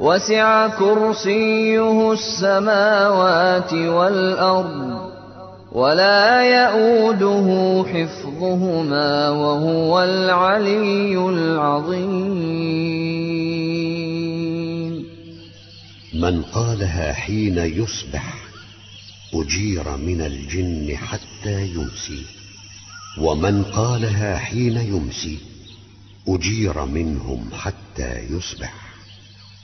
وسع كرسيه السماوات والأرض ولا يئوده حفظهما وهو العلي العظيم. من قالها حين يصبح أجير من الجن حتى يمسي ومن قالها حين يمسي أجير منهم حتى يصبح.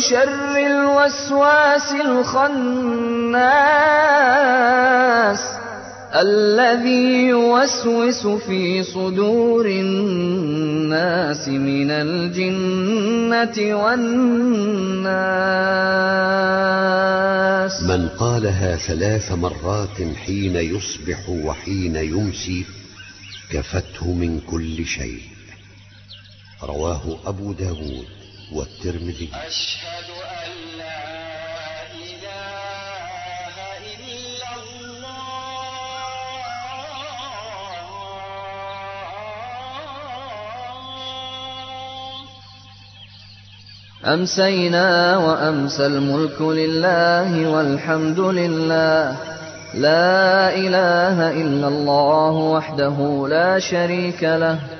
شر الوسواس الخناس الذي يوسوس في صدور الناس من الجنة والناس. من قالها ثلاث مرات حين يصبح وحين يمسي كفته من كل شيء. رواه أبو داود. والترمذي. أشهد أن لا إله إلا الله. أمسينا وأمسى الملك لله والحمد لله. لا إله إلا الله وحده لا شريك له.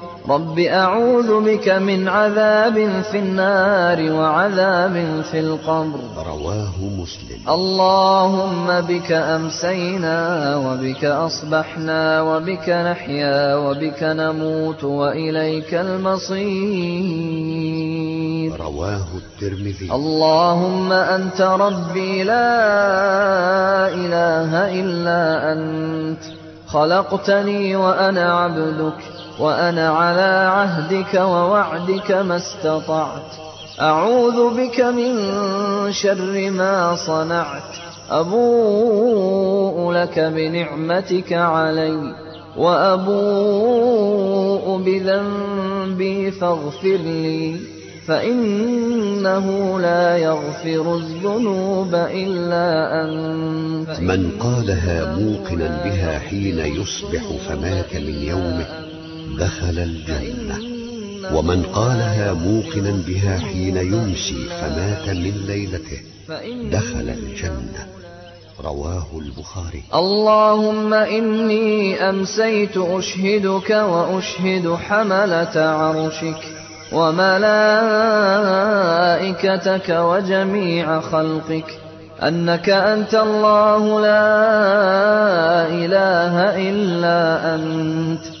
رب أعوذ بك من عذاب في النار وعذاب في القبر رواه مسلم. اللهم بك أمسينا وبك أصبحنا وبك نحيا وبك نموت وإليك المصير رواه الترمذي. اللهم أنت ربي لا إله إلا أنت خلقتني وأنا عبدك وأنا على عهدك ووعدك ما استطعت. أعوذ بك من شر ما صنعت. أبوء لك بنعمتك علي. وأبوء بذنبي فاغفر لي. فإنه لا يغفر الذنوب إلا أنت. من قالها موقنا بها حين يصبح فمات من يومه دخل الجنة. ومن قالها موقنا بها حين يمسي فمات من ليلته. دخل الجنة. رواه البخاري. اللهم إني أمسيت أشهدك وأشهد حملة عرشك وملائكتك وجميع خلقك. أنك أنت الله لا إله إلا أنت.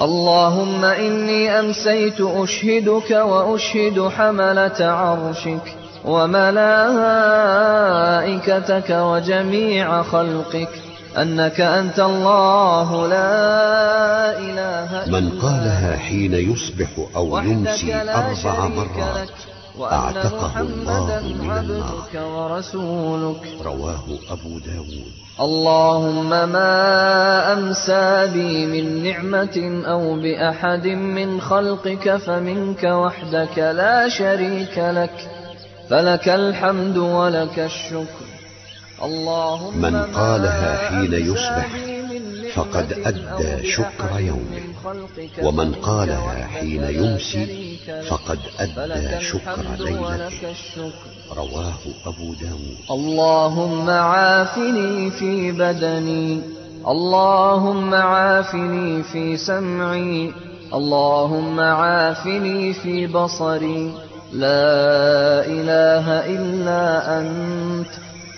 اللهم إني أمسيت أشهدك وأشهد حملة عرشك وملائكتك وجميع خلقك أنك أنت الله لا إله من إلا قالها حين يصبح أو يمسي أربع مرات. وأن محمدا عبدك ورسولك. رواه أبو داود. اللهم ما أمسى بي من نعمة أو بأحد من خلقك فمنك وحدك لا شريك لك. فلك الحمد ولك الشكر. اللهم من قالها حين يصبح فقد أدى شكر يومه ومن قالها حين يمسي فقد أدى شكر ليلته. رواه أبو داود. اللهم عافني في بدني. اللهم عافني في سمعي. اللهم عافني في بصري. لا إله إلا أنت.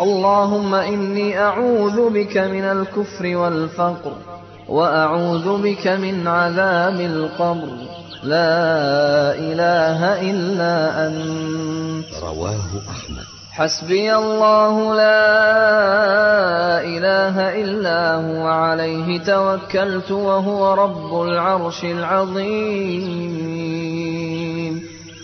اللهم إني أعوذ بك من الكفر والفقر وأعوذ بك من عذاب القبر. لا إله إلا أنت. رواه أحمد. حسبي الله لا إله إلا هو. عليه توكلت وهو رب العرش العظيم.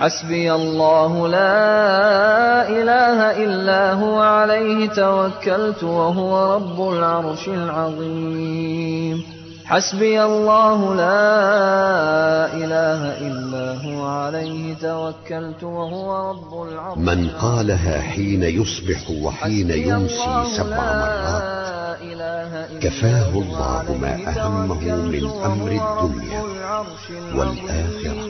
حسبي الله لا إله إلا هو عليه توكلت وهو رب العرش العظيم حسبي الله لا إله إلا هو عليه توكلت وهو رب العرش من قالها حين يصبح وحين يمسي سبع مرات كفاه الله ما أهمه من أمر الدنيا والآخرة.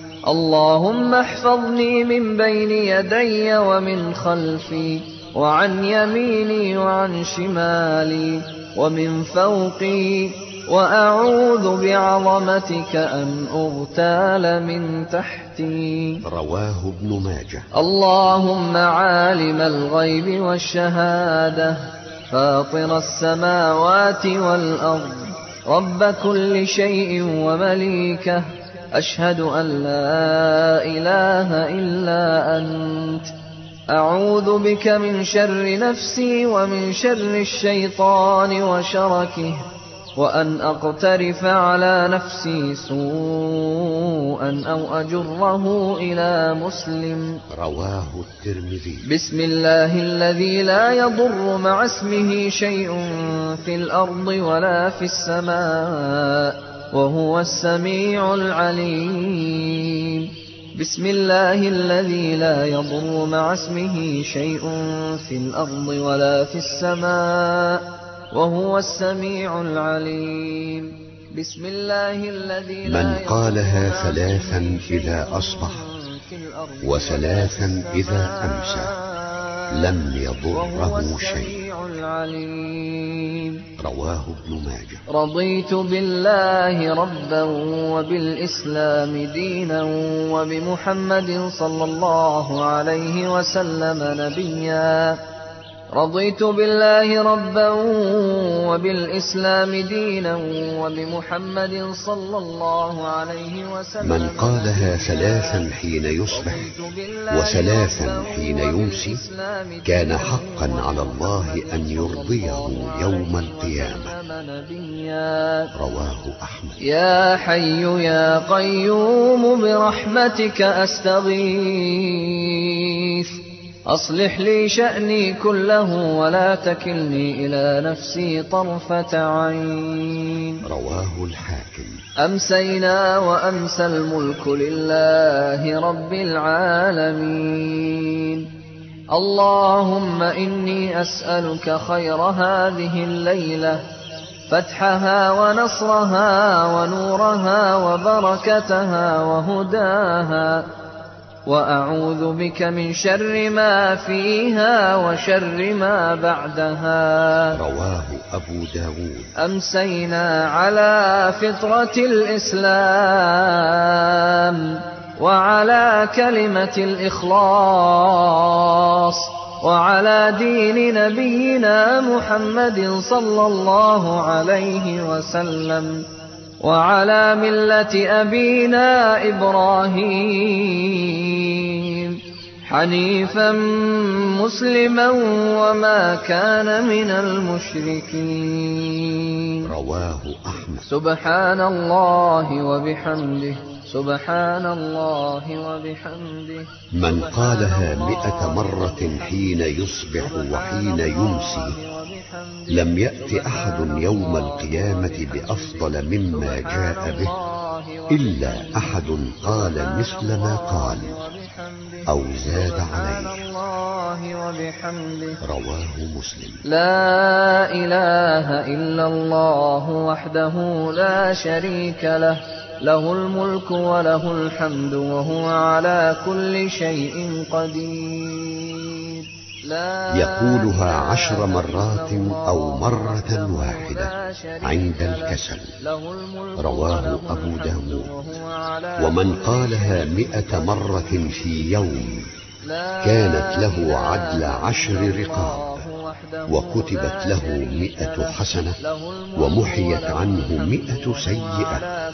اللهم احفظني من بين يدي ومن خلفي وعن يميني وعن شمالي ومن فوقي وأعوذ بعظمتك أن أغتال من تحتي. رواه ابن ماجه. اللهم عالم الغيب والشهادة فاطر السماوات والأرض رب كل شيء ومليكه. أشهد أن لا إله إلا أنت. أعوذ بك من شر نفسي ومن شر الشيطان وشركه وأن أقترف على نفسي سوءا أو أجره إلى مسلم. رواه الترمذي. بسم الله الذي لا يضر مع اسمه شيء في الأرض ولا في السماء. وهو السميع العليم. بسم الله الذي لا يضر مع اسمه شيء في الأرض ولا في السماء وهو السميع العليم. بسم الله الذي لا من قالها ثلاثا إذا أصبح وثلاثا إذا أمسى. لم يضره شيء. رواه ابن ماجه. رضيت بالله ربا وبالإسلام دينا وبمحمد صلى الله عليه وسلم نبيا. رضيت بالله ربا وبالإسلام دينا وبمحمد صلى الله عليه وسلم من قالها ثلاثا حين يصبح وثلاثا حين يمسي كان حقا على الله أن يرضيه يوم القيامة. رواه أحمد. يا حي يا قيوم برحمتك أستغيث. أصلح لي شأني كله ولا تكلني إلى نفسي طرفة عين. رواه الحاكم. أمسينا وأمسى الملك لله رب العالمين. اللهم إني أسألك خير هذه الليلة فتحها ونصرها ونورها وبركتها وهداها. وأعوذ بك من شر ما فيها وشر ما بعدها. رواه أبو داود. أمسينا على فطرة الإسلام وعلى كلمة الإخلاص وعلى دين نبينا محمد صلى الله عليه وسلم. وعلى ملة أبينا إبراهيم. حنيفا مسلما وما كان من المشركين. رواه أحمد. سبحان الله وبحمده. سبحان الله وبحمده. من قالها مئة مرة حين يصبح وحين يمسي. لم يأت أحد يوم القيامة بأفضل مما جاء به إلا أحد قال مثل ما قال أو زاد عليه. رواه مسلم. لا إله إلا الله وحده لا شريك له له الملك وله الحمد وهو على كل شيء قدير. يقولها عشر مرات أو مرة واحدة عند. الكسل رواه أبو داود ومن قالها مئة مرة في يوم كانت له عدل عشر رقاب وكتبت له مئة. حسنة ومحيت عنه مئة سيئة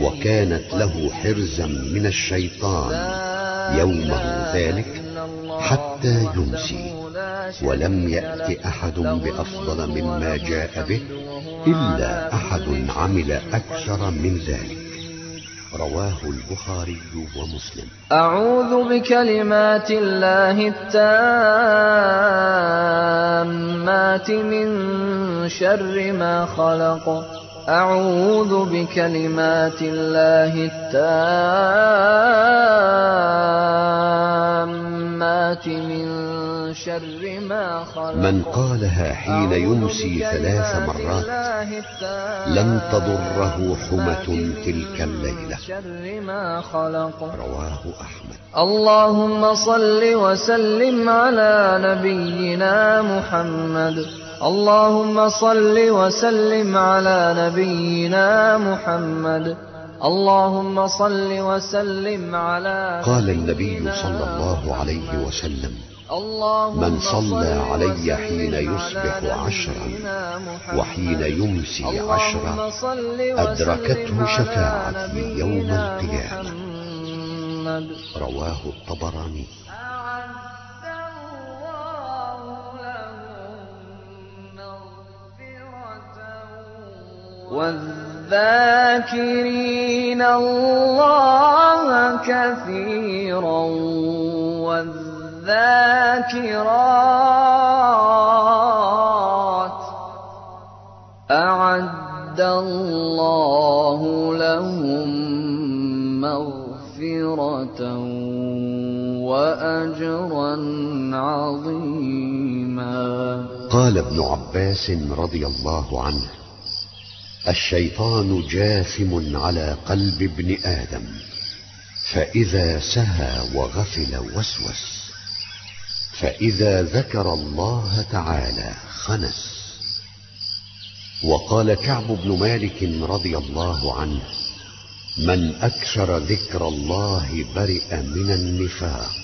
وكانت له. حرزا من الشيطان يومه ذلك حتى يمسي ولم. يأت أحد بأفضل مما جاء به إلا أحد عمل أكثر من. ذلك رواه البخاري ومسلم أعوذ بكلمات الله التامات من شر ما خلق أعوذ بكلمات الله التامات شر ما خلق. من قالها حين يمسي ثلاث مرات لم تضره حمة تلك الليلة. شر ما خلق. رواه أحمد. اللهم صل وسلم على نبينا محمد. اللهم صل وسلم على نبينا محمد. اللهم صل وسلم على قال النبي صلى الله عليه وسلم. من صلى صل علي حين يصبح عشرا. وحين يمسي عشرا أدركته شفاعتي يوم القيامة. رواه الطبراني الله والذاكرين الله كثيرا والذاكرات أعد الله لهم مغفرة وأجرا عظيما. قال ابن عباس رضي الله عنه الشيطان جاثم على قلب ابن آدم فإذا سهى وغفل وسوس. فإذا ذكر الله تعالى خنس. وقال كعب بن مالك رضي الله عنه من أكثر ذكر الله برئ من النفاق.